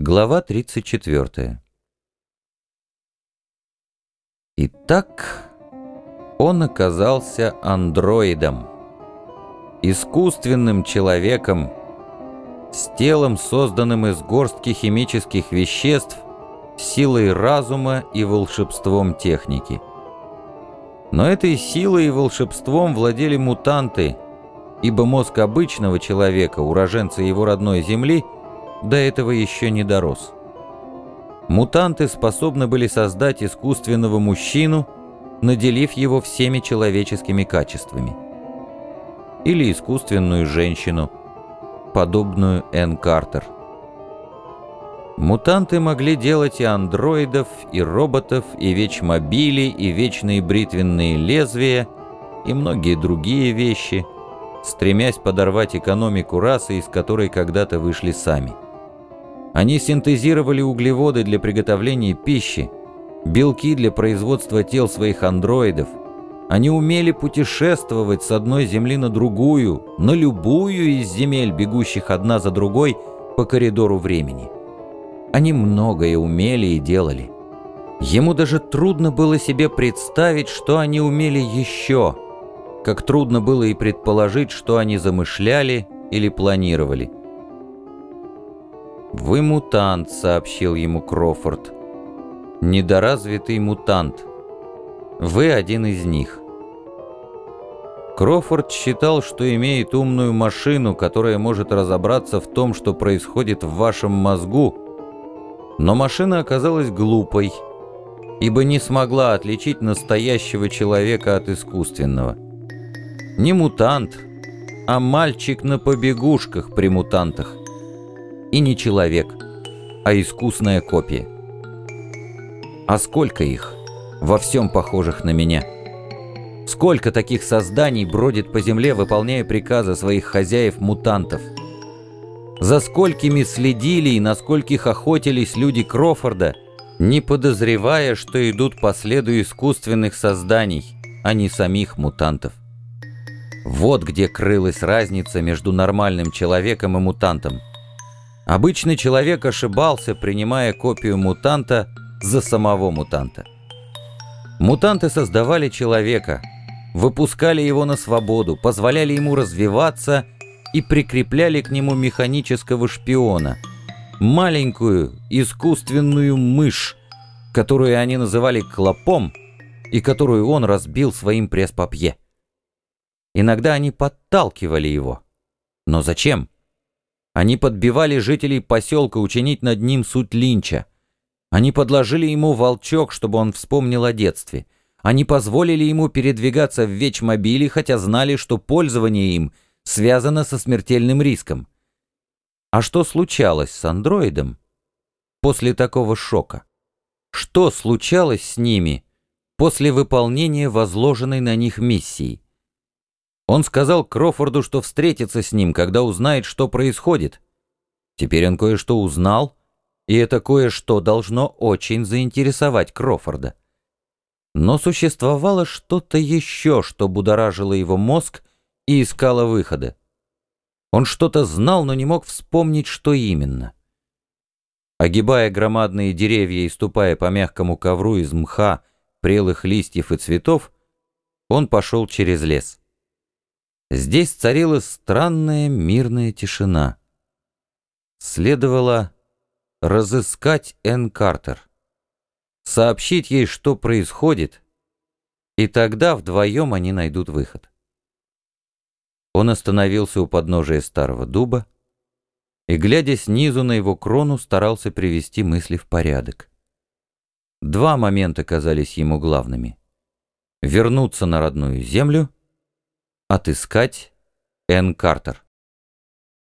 Глава 34 Итак, он оказался андроидом, искусственным человеком, с телом, созданным из горстки химических веществ, силой разума и волшебством техники. Но этой силой и волшебством владели мутанты, ибо мозг обычного человека, уроженца его родной земли – до этого еще не дорос. Мутанты способны были создать искусственного мужчину, наделив его всеми человеческими качествами. Или искусственную женщину, подобную Энн Картер. Мутанты могли делать и андроидов, и роботов, и вечмобили, и вечные бритвенные лезвия, и многие другие вещи, стремясь подорвать экономику расы, из которой когда-то вышли сами. Они синтезировали углеводы для приготовления пищи, белки для производства тел своих андроидов. Они умели путешествовать с одной земли на другую, на любую из земель, бегущих одна за другой по коридору времени. Они многое умели и делали. Ему даже трудно было себе представить, что они умели еще, как трудно было и предположить, что они замышляли или планировали. «Вы мутант», — сообщил ему Крофорд. «Недоразвитый мутант. Вы один из них». Крофорд считал, что имеет умную машину, которая может разобраться в том, что происходит в вашем мозгу, но машина оказалась глупой, ибо не смогла отличить настоящего человека от искусственного. Не мутант, а мальчик на побегушках при мутантах и не человек, а искусная копия. А сколько их, во всем похожих на меня? Сколько таких созданий бродит по земле, выполняя приказы своих хозяев-мутантов? За сколькими следили и на скольких охотились люди Крофорда, не подозревая, что идут по следу искусственных созданий, а не самих мутантов? Вот где крылась разница между нормальным человеком и мутантом. Обычный человек ошибался, принимая копию мутанта за самого мутанта. Мутанты создавали человека, выпускали его на свободу, позволяли ему развиваться и прикрепляли к нему механического шпиона, маленькую искусственную мышь, которую они называли клопом и которую он разбил своим пресс-папье. Иногда они подталкивали его. Но зачем? Они подбивали жителей поселка учинить над ним суть линча. Они подложили ему волчок, чтобы он вспомнил о детстве. Они позволили ему передвигаться в вечмобиле, хотя знали, что пользование им связано со смертельным риском. А что случалось с андроидом после такого шока? Что случалось с ними после выполнения возложенной на них миссии? Он сказал Крофорду, что встретится с ним, когда узнает, что происходит. Теперь он кое-что узнал, и это кое-что должно очень заинтересовать Крофорда. Но существовало что-то еще, что будоражило его мозг и искало выхода. Он что-то знал, но не мог вспомнить, что именно. Огибая громадные деревья и ступая по мягкому ковру из мха, прелых листьев и цветов, он пошел через лес. Здесь царила странная мирная тишина. Следовало разыскать Энн Картер, сообщить ей, что происходит, и тогда вдвоем они найдут выход. Он остановился у подножия старого дуба и, глядя снизу на его крону, старался привести мысли в порядок. Два момента казались ему главными. Вернуться на родную землю — Отыскать Энн Картер.